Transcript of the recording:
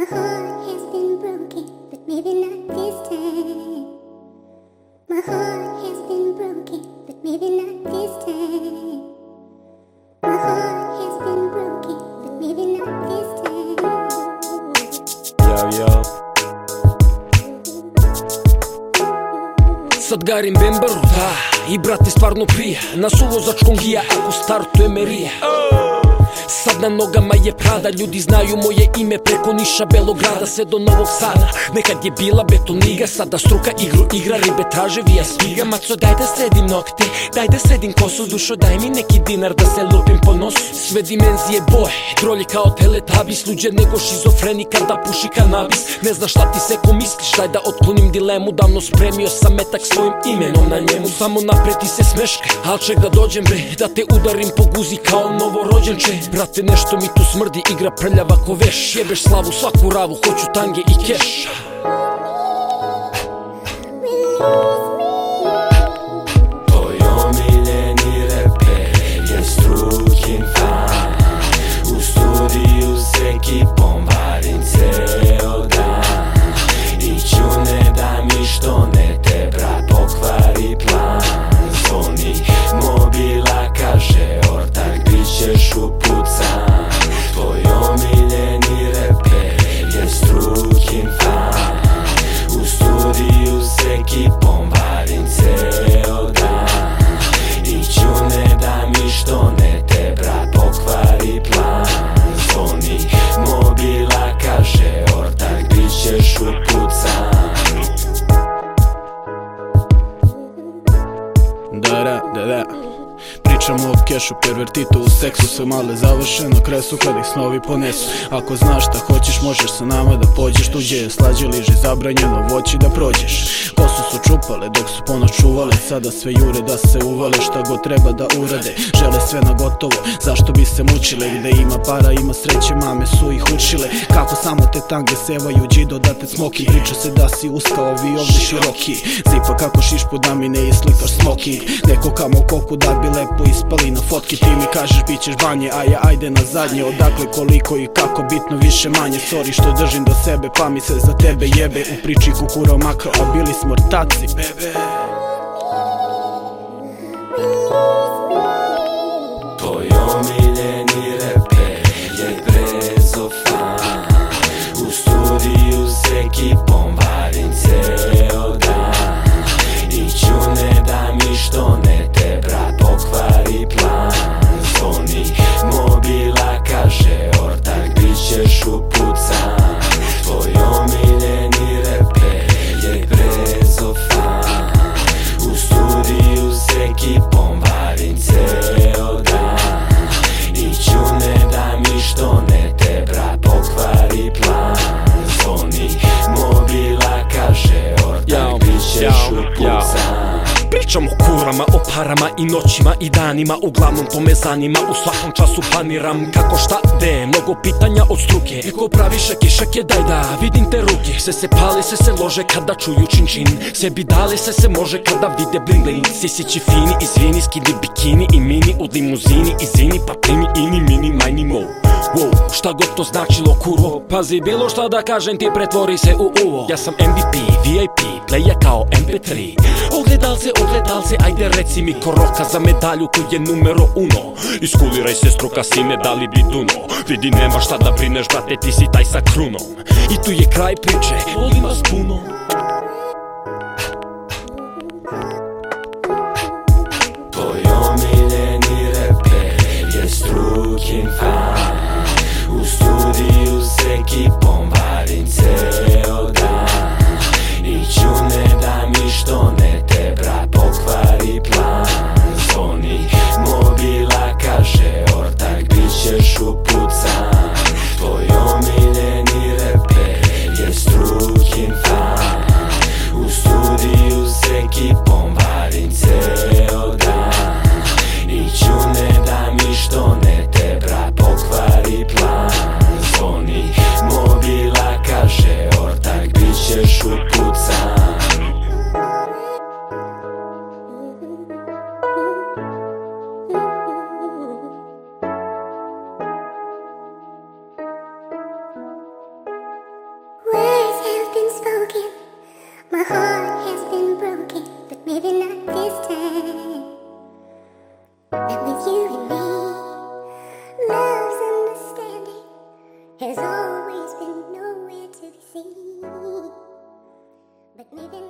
My heart has been broken, but maybe not this time. My heart has been broken, but maybe not this time. My heart has been broken, but maybe not this time. Yo, yo. Sad garim Bembaru, da I brate stvarno prija Na suvozačkom gija ako startuje Merija Sad na nogama je Prada Ljudi znaju moje ime preko Niša Belograda Sve do Novog Sada. Nekad je bila betoniga Sada struka igru igra Ribe traže vija spiga. Maco daj da sredim nokte Daj da sredim kosu Dušo daj mi neki dinar da se lupim po nosu. Sve dimenzije boje Drolje kao teletabis Luđe nego šizofrenika da puši kanabis. Ne znaš šta ti seko misliš Daj da otklonim dilemu Davno spremio sam metak svojim imenom na njemu. Samo napred ti se smeška Al ček da dođem bre Da te udarim po guzi kao novorođenče Brate nešto mi tu smrdi Igra prljava ko veš Jebeš slavu svaku ravu Hoću tange i keš Tvoj omiljeni reper je strukin fan strukin fan. U studiju s ekipom varim ceo dan. I čune da mi što ne te brat pokvari plan. Zvoni mobila kaže ortak bit ćeš upucan. Da, da, da, da Pričamo o kešu, pervertitu u seksu Sve male završeno, kresu kad ih snovi ponesu. Ako znaš šta hoćeš, možeš sa nama da pođeš Tuđe je slađe liži, zabranjeno voći da prođeš. Kosu su čupale dok su ponoć čuvale Sada sve jure da se uvale šta god treba da urade. Žele sve na gotovo, zašto bi se mučile? Gde ima para, ima sreće, mame su ih učile. Kako samo te tange sevaju, džido da te smoki. Priča se da si uskao, vi ovde široki. Zipa kako šišpu da mi ne islikaš smoking. Neko kamo koku da bi lepo ispali na fotki Ti mi kažeš bit ćeš banje, a ja ajde na zadnje Odakle koliko i kako bitno više manje. Sorry što držim do sebe pa mi se za tebe jebe. U priči kukuro makro, a bili smo ortaci Pričam o parama i noćima i danima Uglavnom to me zanima, u svakom času planiram Kako šta, de, mnogo pitanja od struke Eko pravi šake, šake, daj da vidim te ruke Se se pali, se se lože kada čuju čin čin Sebi dali se se može kada vide bling bling Sisići fini, izvini, skidi bikini i mini U limuzini, izvini, pa primi ini, mini, majni mo Wow, šta god to značilo kuro Pazi bilo šta da kažem ti pretvori se u uvo. Ja sam MVP, VIP, playa kao MP3 Ogledalce, ogledalce, ajde reci mi ko roka za medalju koji je numero uno. Iskuliraj se struka sine, da li bi duno? Vidi nema šta da brineš brate, ti si taj sa krunom. I tu je kraj priče, volim vas puno studiju maybe not this time. And with you and me, love's understanding has always been nowhere to be seen. But maybe.